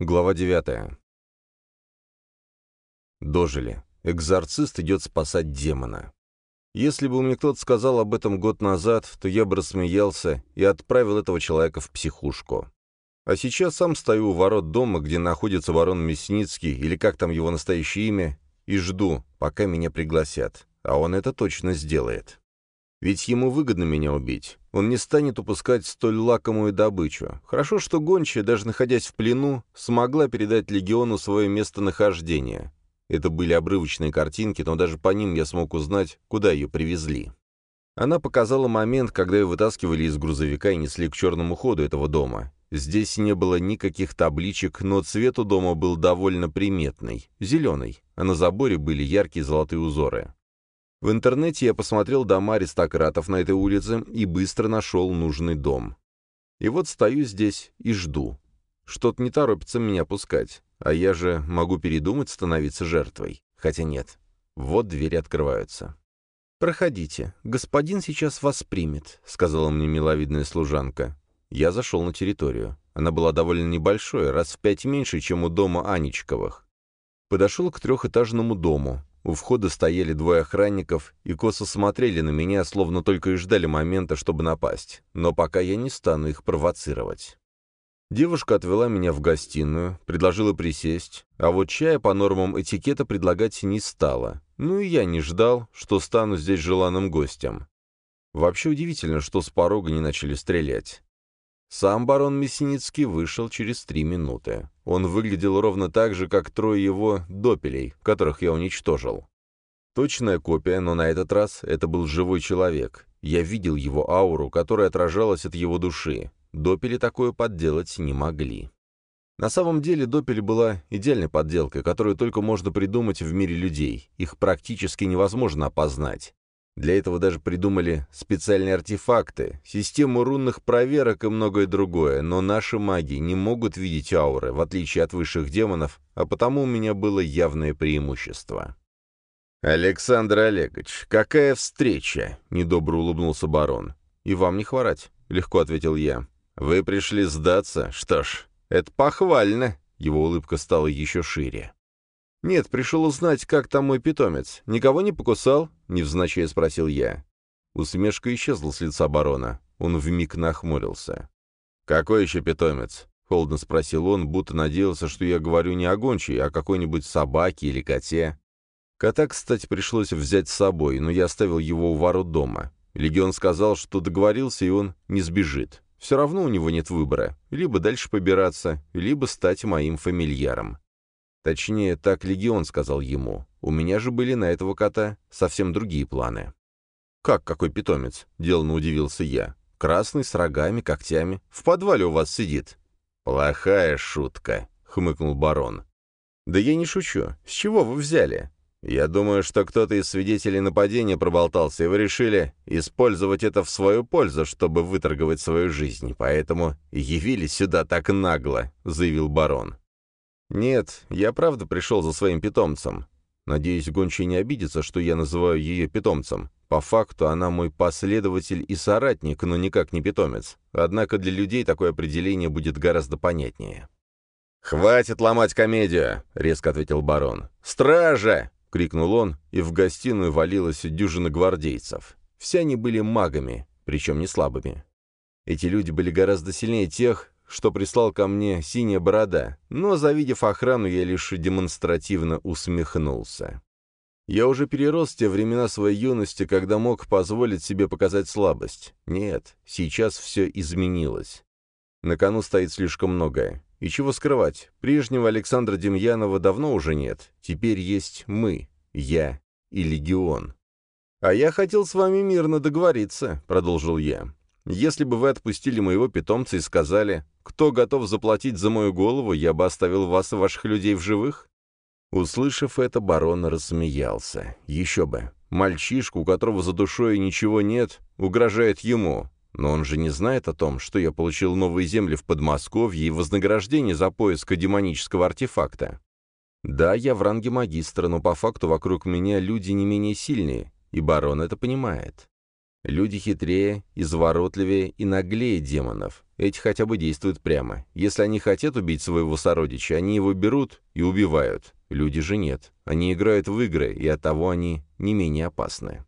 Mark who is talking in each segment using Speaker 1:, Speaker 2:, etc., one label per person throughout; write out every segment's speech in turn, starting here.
Speaker 1: Глава 9. Дожили. Экзорцист идет спасать демона. Если бы мне кто-то сказал об этом год назад, то я бы рассмеялся и отправил этого человека в психушку. А сейчас сам стою у ворот дома, где находится ворон Мясницкий, или как там его настоящее имя, и жду, пока меня пригласят. А он это точно сделает. Ведь ему выгодно меня убить. Он не станет упускать столь лакомую добычу. Хорошо, что гончая, даже находясь в плену, смогла передать легиону свое местонахождение. Это были обрывочные картинки, но даже по ним я смог узнать, куда ее привезли. Она показала момент, когда ее вытаскивали из грузовика и несли к черному ходу этого дома. Здесь не было никаких табличек, но цвет у дома был довольно приметный, зеленый, а на заборе были яркие золотые узоры. В интернете я посмотрел дома аристократов на этой улице и быстро нашел нужный дом. И вот стою здесь и жду. Что-то не торопится меня пускать, а я же могу передумать становиться жертвой. Хотя нет. Вот двери открываются. «Проходите. Господин сейчас вас примет», — сказала мне миловидная служанка. Я зашел на территорию. Она была довольно небольшой, раз в пять меньше, чем у дома Анечковых. Подошел к трехэтажному дому. У входа стояли двое охранников и косо смотрели на меня, словно только и ждали момента, чтобы напасть. Но пока я не стану их провоцировать. Девушка отвела меня в гостиную, предложила присесть, а вот чая по нормам этикета предлагать не стала. Ну и я не ждал, что стану здесь желанным гостем. Вообще удивительно, что с порога не начали стрелять. Сам барон Мясницкий вышел через три минуты. Он выглядел ровно так же, как трое его допелей, которых я уничтожил. Точная копия, но на этот раз это был живой человек. Я видел его ауру, которая отражалась от его души. Допели такое подделать не могли. На самом деле Допель была идеальной подделкой, которую только можно придумать в мире людей. Их практически невозможно опознать. Для этого даже придумали специальные артефакты, систему рунных проверок и многое другое, но наши маги не могут видеть ауры, в отличие от высших демонов, а потому у меня было явное преимущество. «Александр Олегович, какая встреча!» — недобро улыбнулся барон. «И вам не хворать», — легко ответил я. «Вы пришли сдаться? Что ж, это похвально!» Его улыбка стала еще шире. «Нет, пришел узнать, как там мой питомец. Никого не покусал?» — невзначай спросил я. Усмешка исчезла с лица барона. Он вмиг нахмурился. «Какой еще питомец?» — холодно спросил он, будто надеялся, что я говорю не о гончей, а о какой-нибудь собаке или коте. Кота, кстати, пришлось взять с собой, но я оставил его у ворот дома. Легион сказал, что договорился, и он не сбежит. Все равно у него нет выбора. Либо дальше побираться, либо стать моим фамильяром. Точнее, так Легион сказал ему. У меня же были на этого кота совсем другие планы. «Как какой питомец?» — деланно удивился я. «Красный, с рогами, когтями. В подвале у вас сидит». «Плохая шутка», — хмыкнул барон. «Да я не шучу. С чего вы взяли?» «Я думаю, что кто-то из свидетелей нападения проболтался, и вы решили использовать это в свою пользу, чтобы выторговать свою жизнь, поэтому явились сюда так нагло», — заявил барон. «Нет, я правда пришел за своим питомцем. Надеюсь, гончая не обидится, что я называю ее питомцем. По факту она мой последователь и соратник, но никак не питомец. Однако для людей такое определение будет гораздо понятнее». «Хватит ломать комедию!» — резко ответил барон. «Стража!» — крикнул он, и в гостиную валилась дюжина гвардейцев. Все они были магами, причем не слабыми. Эти люди были гораздо сильнее тех, что прислал ко мне синяя борода, но, завидев охрану, я лишь демонстративно усмехнулся. Я уже перерос те времена своей юности, когда мог позволить себе показать слабость. Нет, сейчас все изменилось. На кону стоит слишком многое. И чего скрывать, прежнего Александра Демьянова давно уже нет. Теперь есть мы, я и Легион. «А я хотел с вами мирно договориться», — продолжил я. «Если бы вы отпустили моего питомца и сказали, кто готов заплатить за мою голову, я бы оставил вас и ваших людей в живых?» Услышав это, барон рассмеялся. «Еще бы. Мальчишку, у которого за душой ничего нет, угрожает ему. Но он же не знает о том, что я получил новые земли в Подмосковье и вознаграждение за поиск демонического артефакта. Да, я в ранге магистра, но по факту вокруг меня люди не менее сильные, и барон это понимает. Люди хитрее, изворотливее и наглее демонов. Эти хотя бы действуют прямо. Если они хотят убить своего сородича, они его берут и убивают. Люди же нет. Они играют в игры, и оттого они не менее опасны.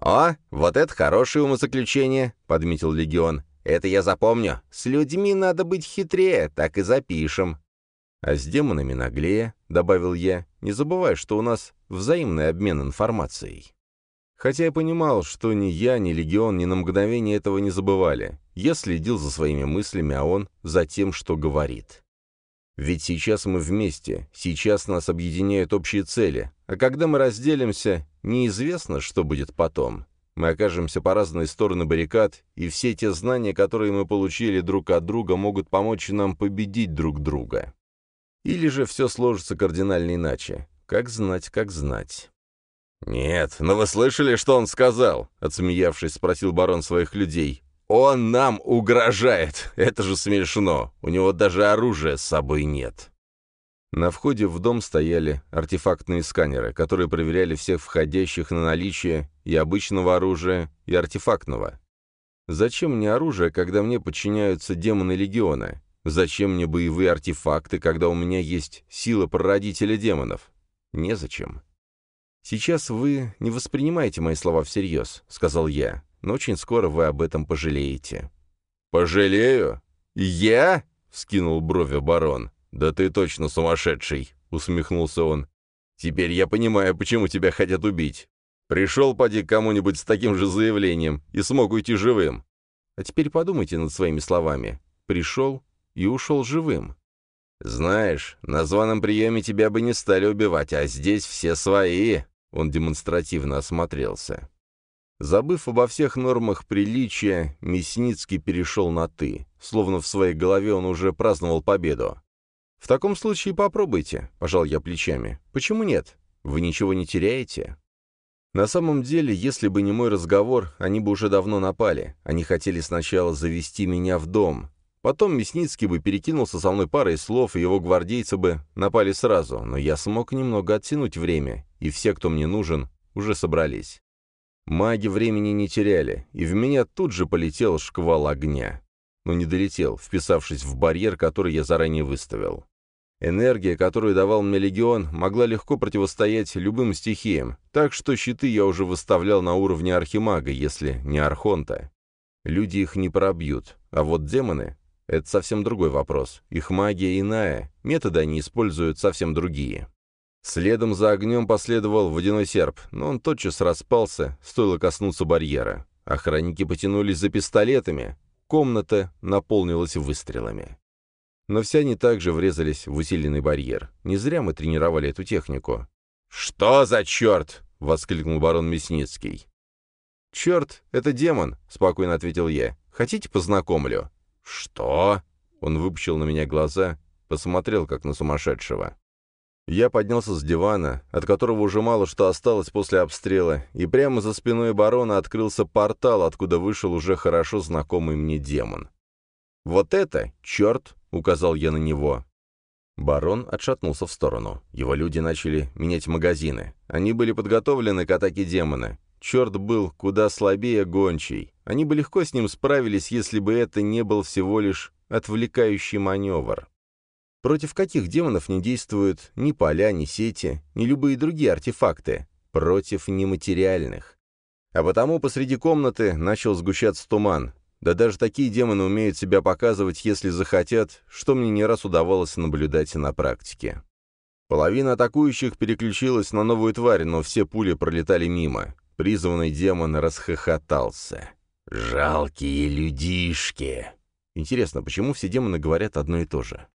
Speaker 2: «О, вот это хорошее умозаключение», — подметил Легион. «Это я запомню. С людьми надо быть хитрее, так и запишем».
Speaker 1: «А с демонами наглее», — добавил я, не забывая, что у нас взаимный обмен информацией. Хотя я понимал, что ни я, ни Легион ни на мгновение этого не забывали. Я следил за своими мыслями, а он за тем, что говорит. Ведь сейчас мы вместе, сейчас нас объединяют общие цели, а когда мы разделимся, неизвестно, что будет потом. Мы окажемся по разные стороны баррикад, и все те знания, которые мы получили друг от друга, могут помочь нам победить друг друга. Или же все сложится кардинально иначе. Как знать, как знать.
Speaker 2: «Нет, но вы слышали, что он сказал?» — отсмеявшись, спросил барон своих людей. «Он нам угрожает! Это же смешно! У него даже оружия с собой нет!»
Speaker 1: На входе в дом стояли артефактные сканеры, которые проверяли всех входящих на наличие и обычного оружия, и артефактного. Зачем мне оружие, когда мне подчиняются демоны Легиона? Зачем мне боевые артефакты, когда у меня есть сила прародителя демонов? Незачем. «Сейчас вы не воспринимаете мои слова всерьез», — сказал я, «но очень скоро вы об этом пожалеете».
Speaker 2: «Пожалею? Я?» — вскинул брови барон. «Да ты точно сумасшедший!» — усмехнулся он. «Теперь я понимаю, почему тебя хотят убить. Пришел, поди, кому-нибудь с таким же заявлением и смог уйти живым».
Speaker 1: «А теперь подумайте над своими словами. Пришел и ушел живым».
Speaker 2: «Знаешь, на званом приеме тебя бы не стали убивать, а здесь все свои», он демонстративно осмотрелся.
Speaker 1: Забыв обо всех нормах приличия, Мясницкий перешел на «ты», словно в своей голове он уже праздновал победу. «В таком случае попробуйте», — пожал я плечами. «Почему нет? Вы ничего не теряете?» На самом деле, если бы не мой разговор, они бы уже давно напали. Они хотели сначала завести меня в дом, Потом Мясницкий бы перекинулся со мной парой слов, и его гвардейцы бы напали сразу, но я смог немного оттянуть время, и все, кто мне нужен, уже собрались. Маги времени не теряли, и в меня тут же полетел шквал огня. Но не долетел, вписавшись в барьер, который я заранее выставил. Энергия, которую давал мне легион, могла легко противостоять любым стихиям, так что щиты я уже выставлял на уровне архимага, если не архонта. Люди их не пробьют, а вот демоны это совсем другой вопрос. Их магия иная, методы они используют совсем другие. Следом за огнем последовал водяной серп, но он тотчас распался, стоило коснуться барьера. Охранники потянулись за пистолетами. Комната наполнилась выстрелами. Но все они также врезались в усиленный барьер. Не зря мы тренировали эту технику.
Speaker 2: «Что за черт?» — воскликнул барон Мясницкий.
Speaker 1: «Черт, это демон», — спокойно ответил я. «Хотите, познакомлю?»
Speaker 2: «Что?»
Speaker 1: Он выпучил на меня глаза, посмотрел, как на сумасшедшего. Я поднялся с дивана, от которого уже мало что осталось после обстрела, и прямо за спиной барона открылся портал, откуда вышел уже хорошо знакомый мне демон. «Вот это, черт!» — указал я на него. Барон отшатнулся в сторону. Его люди начали менять магазины. Они были подготовлены к атаке демона. Черт был куда слабее гончий. Они бы легко с ним справились, если бы это не был всего лишь отвлекающий маневр. Против каких демонов не действуют ни поля, ни сети, ни любые другие артефакты? Против нематериальных. А потому посреди комнаты начал сгущаться туман. Да даже такие демоны умеют себя показывать, если захотят, что мне не раз удавалось наблюдать на практике. Половина атакующих переключилась на новую тварь, но все пули пролетали мимо. Призванный демон расхохотался. «Жалкие людишки!» Интересно, почему все демоны говорят одно и то же?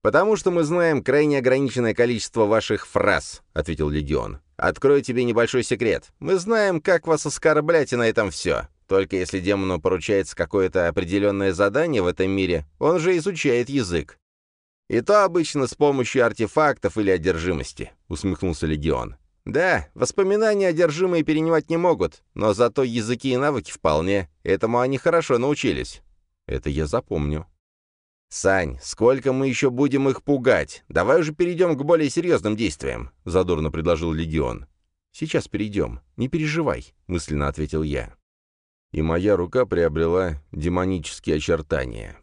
Speaker 2: «Потому что мы знаем крайне ограниченное количество ваших фраз», — ответил Легион. «Открою тебе небольшой секрет. Мы знаем, как вас оскорблять, и на этом все. Только если демону поручается какое-то определенное задание в этом мире, он же изучает язык. И то обычно с помощью артефактов или одержимости», — усмехнулся Легион. Да, воспоминания одержимые перенимать не могут, но зато языки и навыки вполне. Этому они хорошо научились.
Speaker 1: Это я запомню.
Speaker 2: «Сань, сколько мы еще будем их пугать? Давай уже перейдем к более серьезным действиям», — задорно предложил Легион.
Speaker 1: «Сейчас перейдем. Не переживай», — мысленно ответил я. и моя рука приобрела демонические очертания.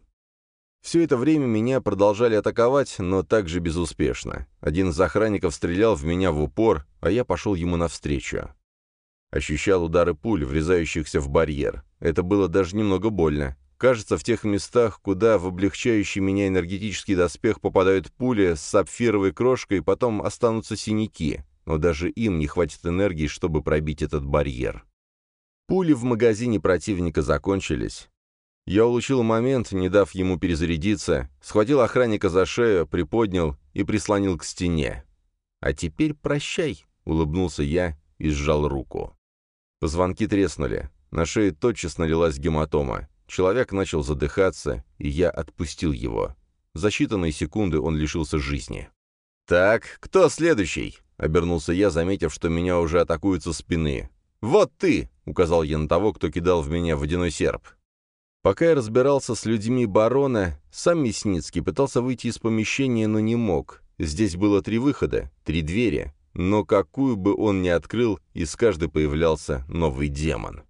Speaker 1: Все это время меня продолжали атаковать, но также безуспешно. Один из охранников стрелял в меня в упор, а я пошел ему навстречу. Ощущал удары пуль, врезающихся в барьер. Это было даже немного больно. Кажется, в тех местах, куда в облегчающий меня энергетический доспех попадают пули с сапфировой крошкой, потом останутся синяки, но даже им не хватит энергии, чтобы пробить этот барьер. Пули в магазине противника закончились. Я улучил момент, не дав ему перезарядиться, схватил охранника за шею, приподнял и прислонил к стене. «А теперь прощай», — улыбнулся я и сжал руку. Позвонки треснули. На шее тотчас налилась гематома. Человек начал задыхаться, и я отпустил его. За считанные секунды он лишился жизни. «Так, кто следующий?» — обернулся я, заметив, что меня уже атакуют со спины. «Вот ты!» — указал я на того, кто кидал в меня водяной серп. Пока я разбирался с людьми барона, сам Мясницкий пытался выйти из помещения, но не мог. Здесь было три выхода, три двери, но какую бы он ни открыл, из каждой появлялся новый демон.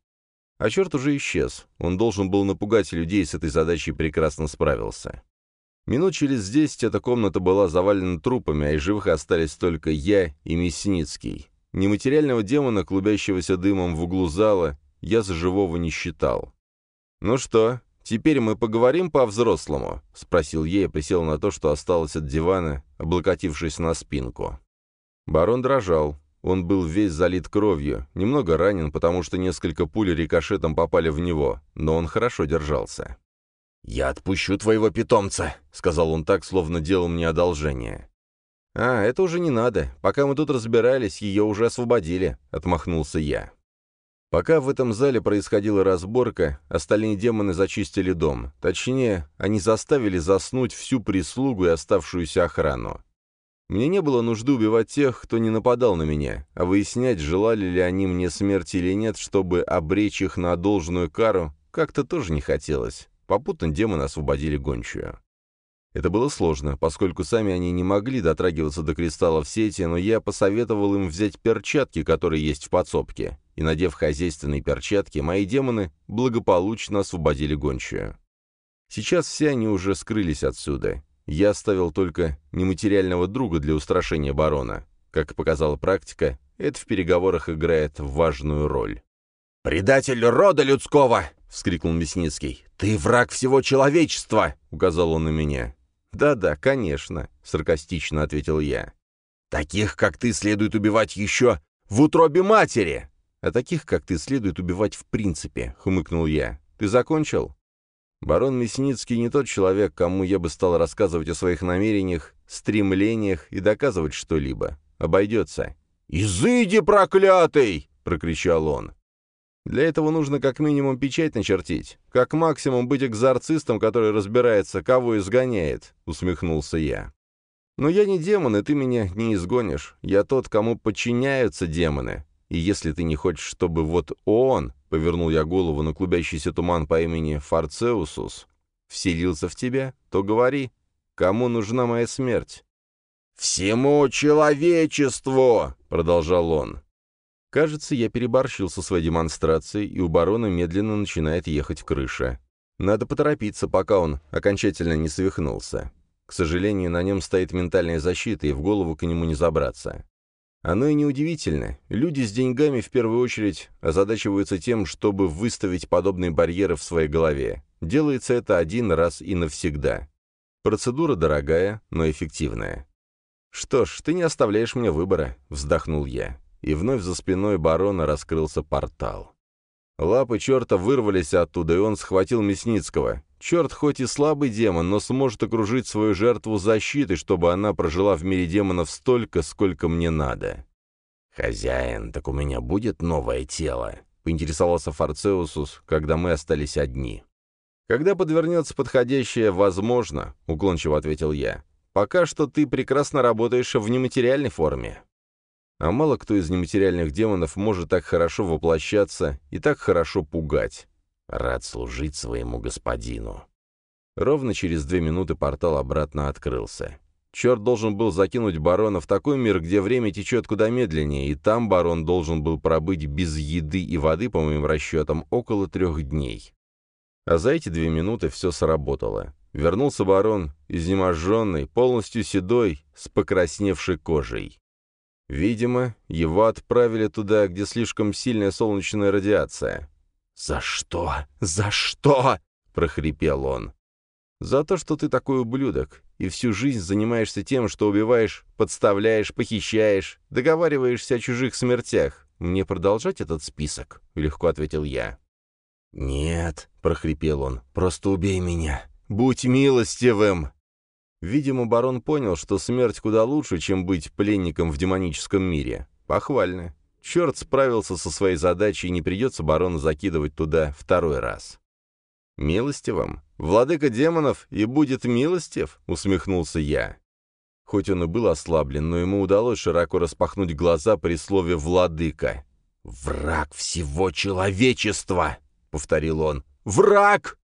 Speaker 1: А черт уже исчез. Он должен был напугать людей, с этой задачей прекрасно справился. Минут через десять эта комната была завалена трупами, а из живых остались только я и Мясницкий. Нематериального демона, клубящегося дымом в углу зала, я за живого не считал. «Ну что, теперь мы поговорим по-взрослому?» — спросил я и присел на то, что осталось от дивана, облокотившись на спинку. Барон дрожал. Он был весь залит кровью, немного ранен, потому что несколько пуль рикошетом попали в него, но он хорошо держался.
Speaker 2: «Я отпущу твоего питомца», — сказал он так, словно делал мне одолжение.
Speaker 1: «А, это уже не надо. Пока мы тут разбирались, ее уже освободили», — отмахнулся я. Пока в этом зале происходила разборка, остальные демоны зачистили дом. Точнее, они заставили заснуть всю прислугу и оставшуюся охрану. Мне не было нужды убивать тех, кто не нападал на меня, а выяснять, желали ли они мне смерти или нет, чтобы обречь их на должную кару, как-то тоже не хотелось. Попутно демоны освободили гончую. Это было сложно, поскольку сами они не могли дотрагиваться до кристаллов сети, но я посоветовал им взять перчатки, которые есть в подсобке, и, надев хозяйственные перчатки, мои демоны благополучно освободили гончую. Сейчас все они уже скрылись отсюда, я оставил только нематериального друга для устрашения барона. Как показала практика, это в переговорах играет важную роль.
Speaker 2: «Предатель рода людского!» — вскрикнул Мясницкий. «Ты враг всего человечества!» — указал он на меня.
Speaker 1: «Да-да, конечно», — саркастично ответил я.
Speaker 2: «Таких, как ты, следует убивать еще в утробе матери!»
Speaker 1: «А таких, как ты, следует убивать в принципе», — хмыкнул я. «Ты закончил?» Барон Мясницкий не тот человек, кому я бы стал рассказывать о своих намерениях, стремлениях и доказывать что-либо. Обойдется.
Speaker 2: «Изыди, проклятый!» — прокричал он.
Speaker 1: Для этого нужно как минимум печать начертить, как максимум быть экзорцистом, который разбирается, кого изгоняет», — усмехнулся я. «Но я не демон, и ты меня не изгонишь. Я тот, кому подчиняются демоны. И если ты не хочешь, чтобы вот он, — повернул я голову на клубящийся туман по имени Фарцеусус, — вселился в тебя, то говори, кому нужна моя смерть?»
Speaker 2: «Всему человечеству!» — продолжал он.
Speaker 1: Кажется, я переборщил со своей демонстрацией, и у барона медленно начинает ехать крыша. Надо поторопиться, пока он окончательно не свихнулся. К сожалению, на нем стоит ментальная защита, и в голову к нему не забраться. Оно и неудивительно. Люди с деньгами в первую очередь озадачиваются тем, чтобы выставить подобные барьеры в своей голове. Делается это один раз и навсегда. Процедура дорогая, но эффективная. «Что ж, ты не оставляешь мне выбора», — вздохнул я. И вновь за спиной барона раскрылся портал. Лапы черта вырвались оттуда, и он схватил Мясницкого. Черт хоть и слабый демон, но сможет окружить свою жертву защитой, чтобы она прожила в мире демонов столько, сколько мне надо.
Speaker 2: «Хозяин, так у меня будет новое тело», — поинтересовался Фарцеусус, когда мы остались одни.
Speaker 1: «Когда подвернется подходящее, возможно», — уклончиво ответил я. «Пока что ты прекрасно работаешь в нематериальной форме». А мало кто из нематериальных демонов может так хорошо воплощаться и так хорошо пугать.
Speaker 2: Рад служить своему господину.
Speaker 1: Ровно через две минуты портал обратно открылся. Черт должен был закинуть барона в такой мир, где время течет куда медленнее, и там барон должен был пробыть без еды и воды, по моим расчетам, около трех дней. А за эти две минуты все сработало. Вернулся барон, изнеможенный, полностью седой, с покрасневшей кожей. Видимо, его отправили туда, где слишком сильная солнечная радиация.
Speaker 2: «За что? За что?» — прохрипел он.
Speaker 1: «За то, что ты такой ублюдок, и всю жизнь занимаешься тем, что убиваешь, подставляешь, похищаешь, договариваешься о чужих смертях. Мне продолжать этот список?» — легко ответил я.
Speaker 2: «Нет», — прохрипел он, — «просто убей меня. Будь милостивым!»
Speaker 1: Видимо, барон понял, что смерть куда лучше, чем быть пленником в демоническом мире. Похвально. Черт справился со своей задачей, и не придется барону закидывать туда второй раз. «Милостивым? Владыка демонов и будет милостив?» — усмехнулся я. Хоть он и был ослаблен, но ему удалось широко распахнуть глаза при слове «владыка».
Speaker 2: «Враг всего человечества!» — повторил он. «Враг!»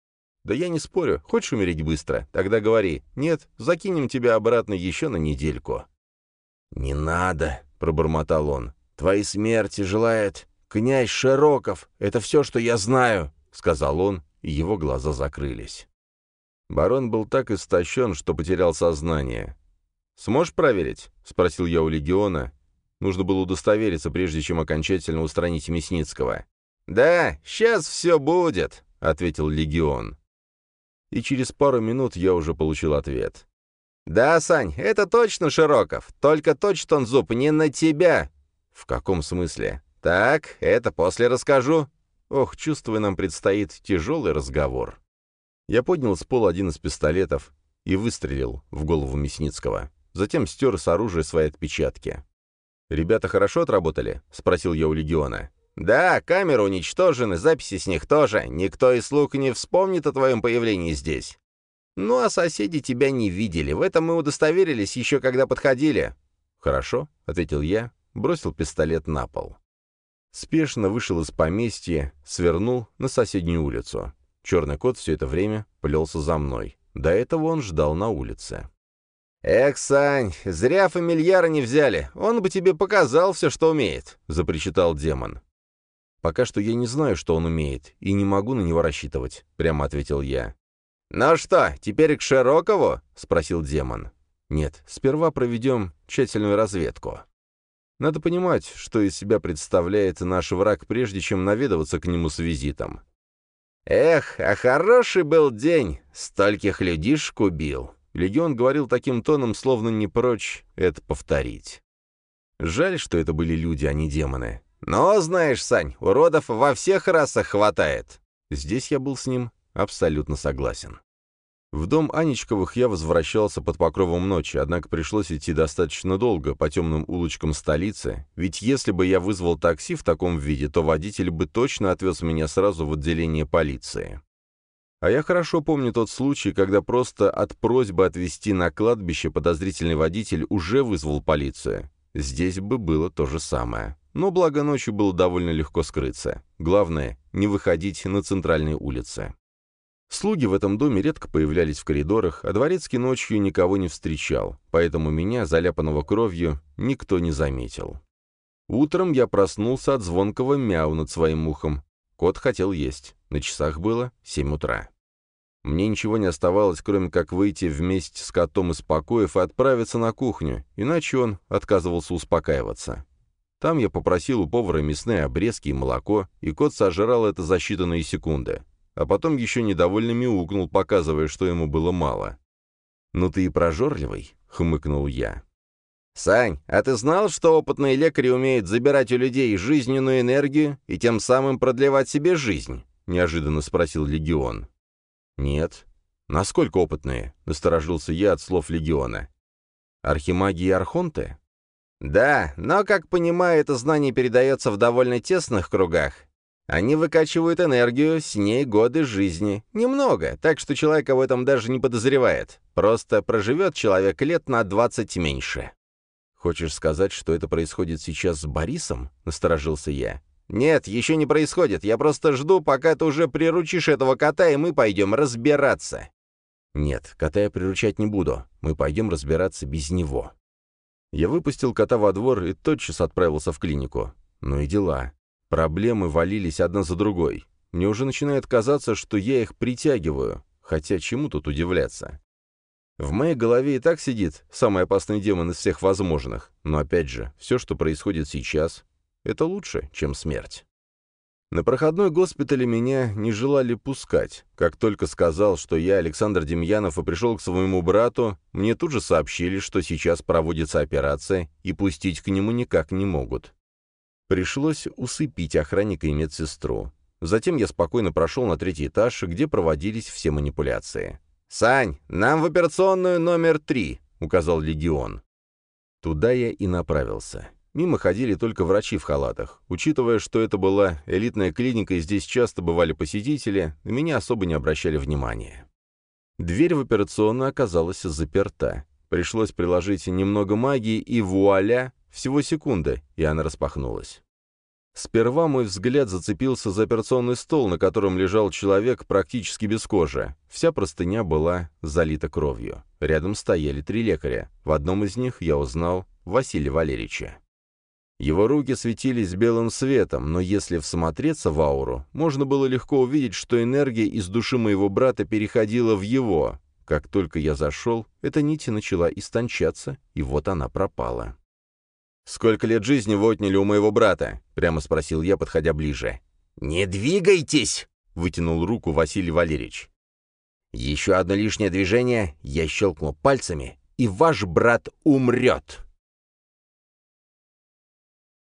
Speaker 1: «Да я не спорю. Хочешь умереть быстро? Тогда говори. Нет, закинем тебя обратно еще на недельку».
Speaker 2: «Не надо», — пробормотал он. «Твоей смерти желает князь Широков. Это все, что я знаю», — сказал он, и его глаза закрылись.
Speaker 1: Барон был так истощен, что потерял сознание. «Сможешь проверить?» — спросил я у легиона. Нужно было удостовериться, прежде чем окончательно устранить Мясницкого. «Да, сейчас все будет», — ответил легион и через пару минут я уже получил ответ. «Да, Сань, это точно Широков, только точит он зуб не на тебя». «В каком смысле?» «Так, это после расскажу». Ох, чувствую, нам предстоит тяжелый разговор. Я поднял с пола один из пистолетов и выстрелил в голову Мясницкого. Затем стер с оружия свои отпечатки. «Ребята хорошо отработали?» — спросил я у Легиона. «Да, камеры уничтожены, записи с них тоже. Никто из слуг не вспомнит о твоем появлении здесь. Ну, а соседи тебя не видели. В этом мы удостоверились еще когда подходили». «Хорошо», — ответил я, бросил пистолет на пол. Спешно вышел из поместья, свернул на соседнюю улицу. Черный кот все это время плелся за мной. До этого он ждал на улице. «Эх, Сань, зря фамильяра не взяли. Он бы тебе показал все, что умеет», — запричитал демон. «Пока что я не знаю, что он умеет, и не могу на него рассчитывать», — прямо ответил я. «Ну что, теперь к Широкову?» — спросил демон. «Нет, сперва проведем тщательную разведку. Надо понимать, что из себя представляет наш враг, прежде чем наведываться к нему с визитом». «Эх, а хороший был день! Стольких людишек убил!» Легион говорил таким тоном, словно не прочь это повторить. Жаль, что это были люди, а не демоны. Но, знаешь, Сань, уродов во всех расах хватает. Здесь я был с ним абсолютно согласен. В дом Анечковых я возвращался под покровом ночи, однако пришлось идти достаточно долго по темным улочкам столицы, ведь если бы я вызвал такси в таком виде, то водитель бы точно отвез меня сразу в отделение полиции. А я хорошо помню тот случай, когда просто от просьбы отвезти на кладбище подозрительный водитель уже вызвал полицию. Здесь бы было то же самое. Но благо ночью было довольно легко скрыться. Главное, не выходить на центральные улицы. Слуги в этом доме редко появлялись в коридорах, а дворецкий ночью никого не встречал, поэтому меня, заляпанного кровью, никто не заметил. Утром я проснулся от звонкого мяу над своим ухом. Кот хотел есть. На часах было семь утра. Мне ничего не оставалось, кроме как выйти вместе с котом из покоев и отправиться на кухню, иначе он отказывался успокаиваться. Там я попросил у повара мясные обрезки и молоко, и кот сожрал это за считанные секунды. А потом еще недовольно мяукнул, показывая, что ему было мало. «Ну ты и прожорливый», — хмыкнул я. «Сань, а ты знал, что опытные лекари умеют забирать у людей жизненную энергию и тем самым продлевать себе жизнь?» — неожиданно спросил Легион. «Нет». «Насколько опытные?» — насторожился я от слов Легиона. «Архимаги и архонты?» Да, но, как понимаю, это знание передается в довольно тесных кругах. Они выкачивают энергию, с ней годы жизни. Немного, так что человек об этом даже не подозревает. Просто проживет человек лет на 20 меньше. «Хочешь сказать, что это происходит сейчас с Борисом?» — насторожился я. «Нет, еще не происходит. Я просто жду, пока ты уже приручишь этого кота, и мы пойдем разбираться». «Нет, кота я приручать не буду. Мы пойдем разбираться без него». Я выпустил кота во двор и тотчас отправился в клинику. Ну и дела. Проблемы валились одна за другой. Мне уже начинает казаться, что я их притягиваю. Хотя чему тут удивляться? В моей голове и так сидит самый опасный демон из всех возможных. Но опять же, все, что происходит сейчас, это лучше, чем смерть. На проходной госпитале меня не желали пускать. Как только сказал, что я Александр Демьянов и пришел к своему брату, мне тут же сообщили, что сейчас проводится операция, и пустить к нему никак не могут. Пришлось усыпить охранника и медсестру. Затем я спокойно прошел на третий этаж, где проводились все манипуляции. «Сань, нам в операционную номер три», — указал Легион. Туда я и направился. Мимо ходили только врачи в халатах. Учитывая, что это была элитная клиника и здесь часто бывали посетители, на меня особо не обращали внимания. Дверь в операционную оказалась заперта. Пришлось приложить немного магии, и вуаля, всего секунда, и она распахнулась. Сперва мой взгляд зацепился за операционный стол, на котором лежал человек практически без кожи. Вся простыня была залита кровью. Рядом стояли три лекаря. В одном из них я узнал Василия Валерьевича. Его руки светились белым светом, но если всмотреться в ауру, можно было легко увидеть, что энергия из души моего брата переходила в его. Как только я зашел, эта нить начала истончаться, и вот она пропала. «Сколько лет жизни вы отняли у моего брата?» — прямо спросил я, подходя ближе.
Speaker 2: «Не двигайтесь!»
Speaker 1: — вытянул руку Василий Валерьевич.
Speaker 2: «Еще одно лишнее движение, я щелкну пальцами, и ваш брат умрет!»